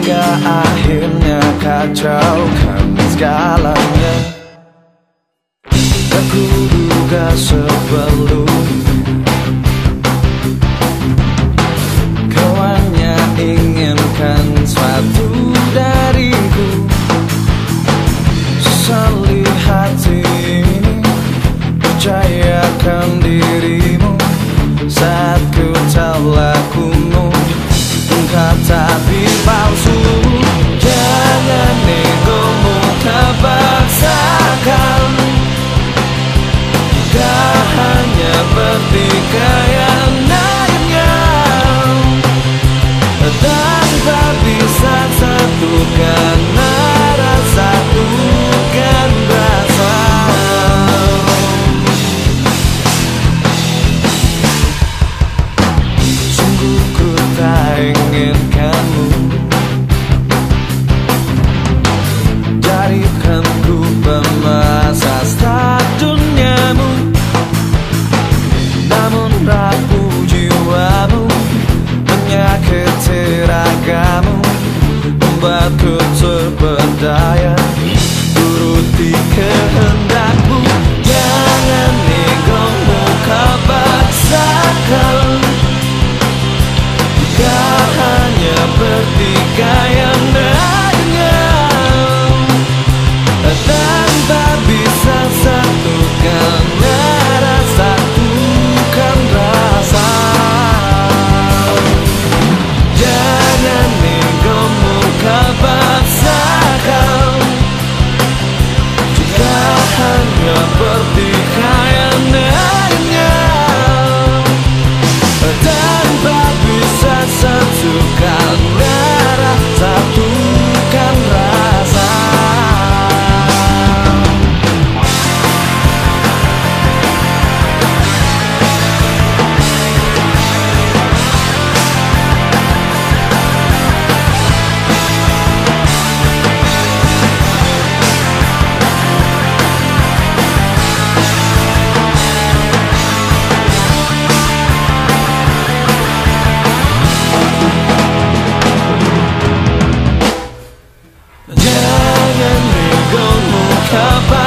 Hingga akhirnya kacaukan segalanya. Aku duga sebelum Kau inginkan suatu dariku. Sesali hati ini. Percayakan dirimu Saat ku tahu lakumu. Engkau pauso could Terpa